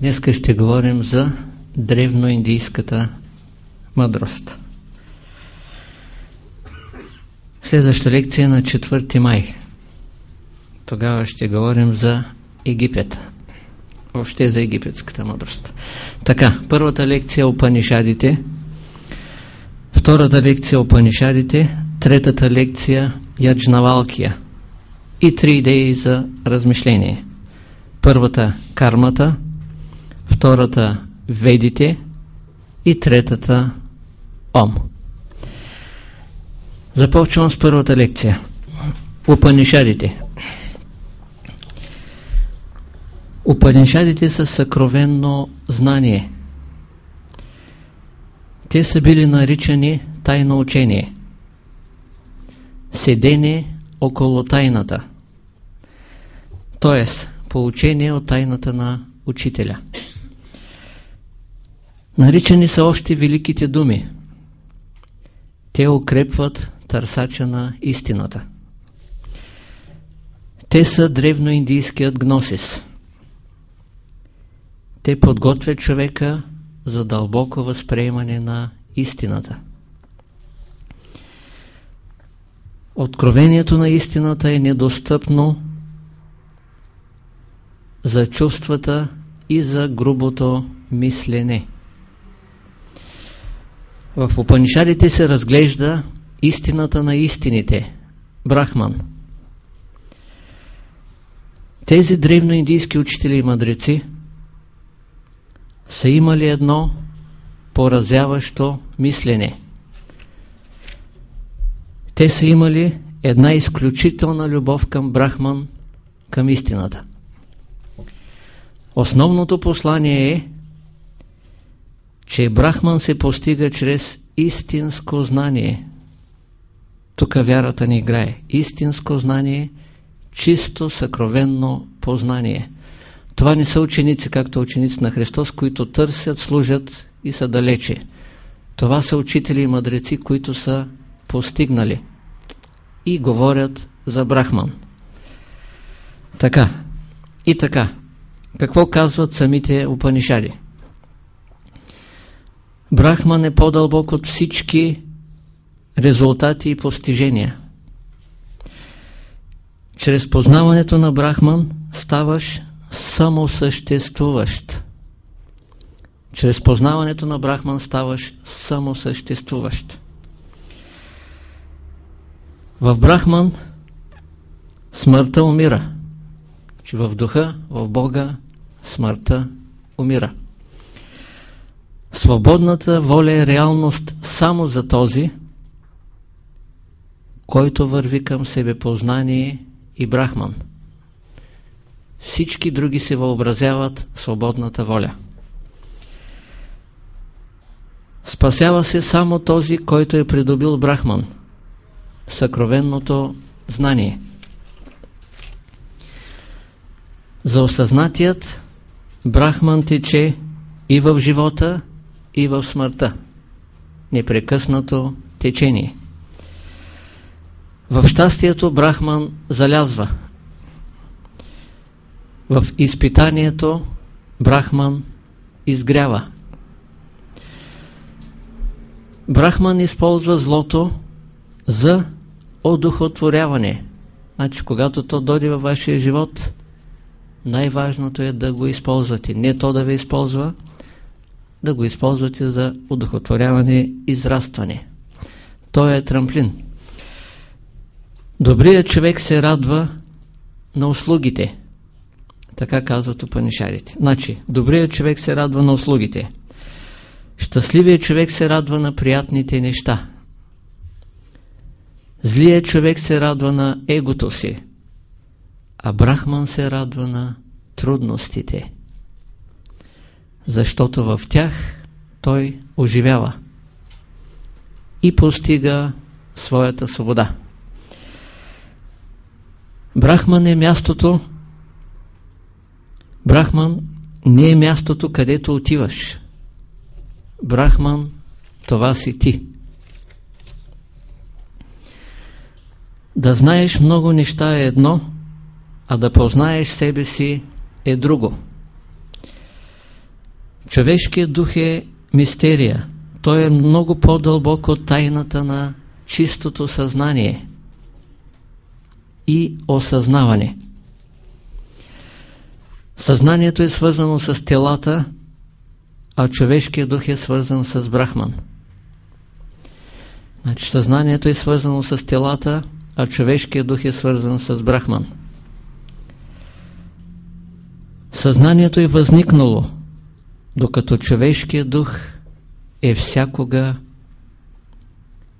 Днес ще говорим за древноиндийската мъдрост. Следваща лекция на 4 май. Тогава ще говорим за Египет. Въобще за египетската мъдрост. Така, първата лекция е Опанишадите, втората лекция Опанишадите, третата лекция Яджнавалкия и три идеи за размишление. Първата кармата, втората ведите и третата ом. Започвам с първата лекция. Упанишадите. Упанишадите са съкровенно знание. Те са били наричани тайно учение. Седене около тайната. Тоест, получение от тайната на учителя. Наричани са още великите думи. Те укрепват търсача на истината. Те са древноиндийският гносис. Те подготвят човека за дълбоко възприемане на истината. Откровението на истината е недостъпно за чувствата и за грубото мислене. В Упанишадите се разглежда истината на истините, Брахман. Тези древноиндийски учители и мъдреци са имали едно поразяващо мислене. Те са имали една изключителна любов към Брахман, към истината. Основното послание е, че Брахман се постига чрез истинско знание. Тук вярата ни играе. Истинско знание, чисто съкровенно познание. Това не са ученици, както ученици на Христос, които търсят, служат и са далече. Това са учители и мъдреци, които са постигнали и говорят за Брахман. Така. И така. Какво казват самите Упанишади? Брахман е по-дълбок от всички резултати и постижения. Чрез познаването на Брахман ставаш самосъществуващ. Чрез познаването на Брахман ставаш самосъществуващ. В Брахман смъртта умира. В духа, в Бога, смъртта умира. Свободната воля е реалност само за този, който върви към себепознание и Брахман. Всички други се въобразяват свободната воля. Спасява се само този, който е придобил Брахман, съкровенното знание. За осъзнатият Брахман тече и в живота, и в смъртта. Непрекъснато течение. В щастието Брахман залязва. В изпитанието Брахман изгрява. Брахман използва злото за одухотворяване. Значи, когато то дойде във вашия живот, най-важното е да го използвате. Не то да ви използва, да го използвате за удохотворяване и израстване. Той е трамплин. Добрият човек се радва на услугите. Така казват опанишарите. Значи, добрият човек се радва на услугите. Щастливият човек се радва на приятните неща. Злият човек се радва на егото си. А Брахман се радва на трудностите защото в тях той оживява и постига своята свобода. Брахман е мястото, Брахман не е мястото, където отиваш. Брахман, това си ти. Да знаеш много неща е едно, а да познаеш себе си е друго. Човешкият дух е мистерия. Той е много по-дълбоко тайната на чистото съзнание и осъзнаване. Съзнанието е свързано с телата, а човешкият дух е свързан с Брахман. Значи съзнанието е свързано с телата, а човешкият дух е свързан с Брахман. Съзнанието е възникнало, докато човешкият дух е всякога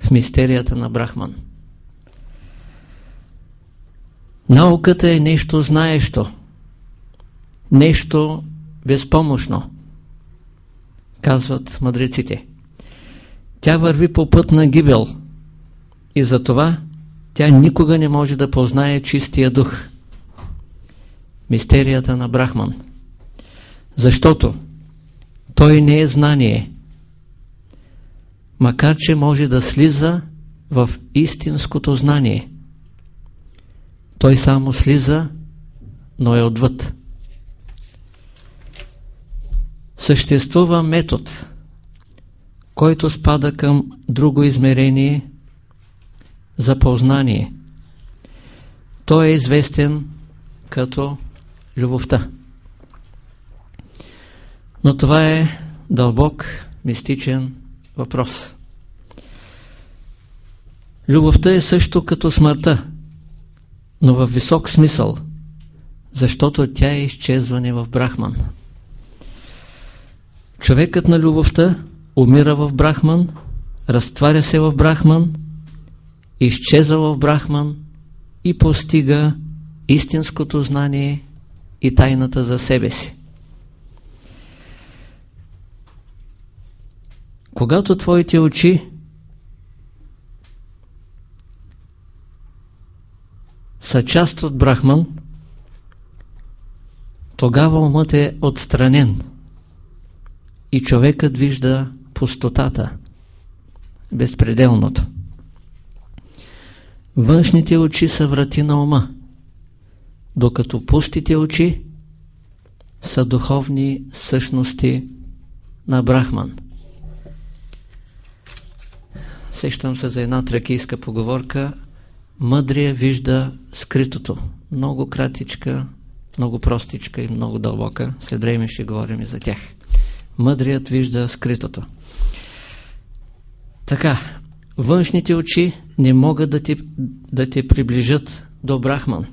в мистерията на Брахман. Науката е нещо знаещо, нещо безпомощно, казват мъдреците. Тя върви по път на гибел и затова тя никога не може да познае чистия дух. Мистерията на Брахман. Защото той не е знание, макар че може да слиза в истинското знание. Той само слиза, но е отвъд. Съществува метод, който спада към друго измерение за познание. Той е известен като любовта. Но това е дълбок, мистичен въпрос. Любовта е също като смъртта, но в висок смисъл, защото тя е изчезване в Брахман. Човекът на любовта умира в Брахман, разтваря се в Брахман, изчезва в Брахман и постига истинското знание и тайната за себе си. Когато твоите очи са част от Брахман, тогава умът е отстранен и човекът вижда пустотата, безпределното. Външните очи са врати на ума, докато пустите очи са духовни същности на Брахман. Сещам се за една тракийска поговорка Мъдрия вижда скритото. Много кратичка, много простичка и много дълбока. След време ще говорим и за тях. Мъдрият вижда скритото. Така, външните очи не могат да те, да те приближат до Брахман,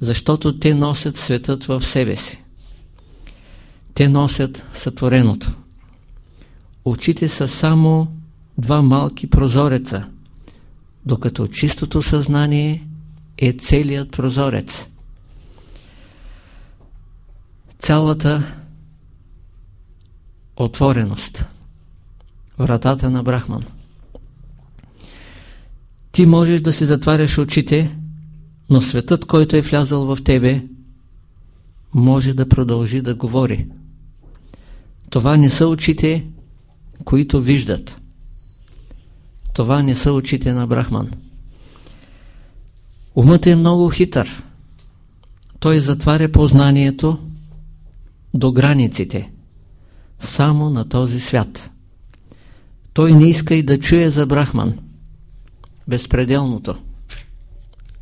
защото те носят светът в себе си. Те носят сътвореното. Очите са само два малки прозореца, докато чистото съзнание е целият прозорец. Цялата отвореност. Вратата на Брахман. Ти можеш да си затваряш очите, но светът, който е влязал в тебе, може да продължи да говори. Това не са очите, които виждат. Това не са очите на Брахман. Умът е много хитър. Той затваря познанието до границите, само на този свят. Той не иска и да чуе за Брахман, безпределното,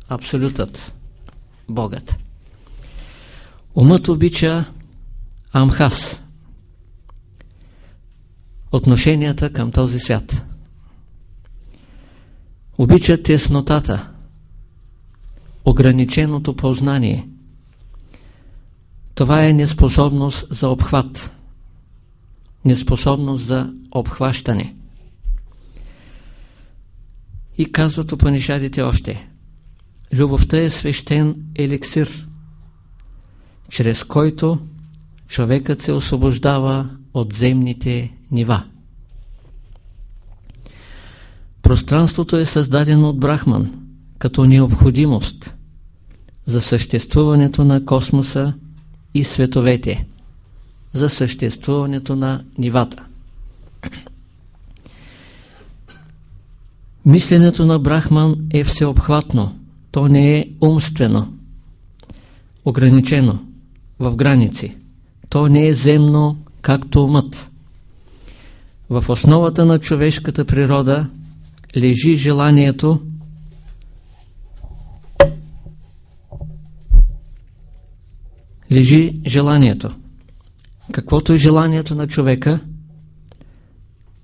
абсолютът, Богът. Умът обича Амхас, отношенията към този свят. Обича теснотата, ограниченото познание. Това е неспособност за обхват, неспособност за обхващане. И казват опанишадите още, любовта е свещен еликсир, чрез който човекът се освобождава от земните нива. Пространството е създадено от Брахман като необходимост за съществуването на космоса и световете, за съществуването на нивата. Мисленето на Брахман е всеобхватно, то не е умствено, ограничено, в граници. То не е земно както умът. В основата на човешката природа лежи желанието лежи желанието. Каквото е желанието на човека,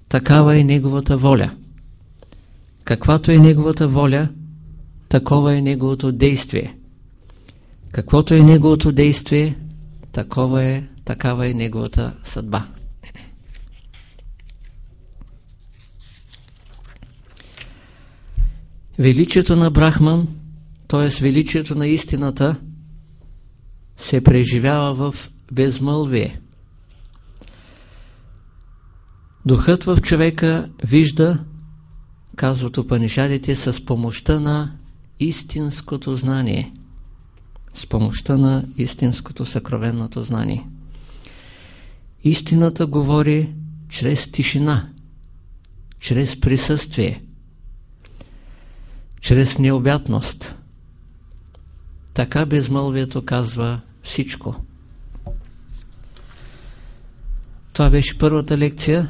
такава е неговата воля. Каквато е неговата воля, такова е неговото действие. Каквото е неговото действие, такова е, такава е неговата съдба. Величието на Брахман, т.е. величието на истината, се преживява в безмълвие. Духът в човека вижда, казват Упанишадите, с помощта на истинското знание. С помощта на истинското съкровенното знание. Истината говори чрез тишина, чрез присъствие, чрез необятност. Така безмълвието казва всичко. Това беше първата лекция.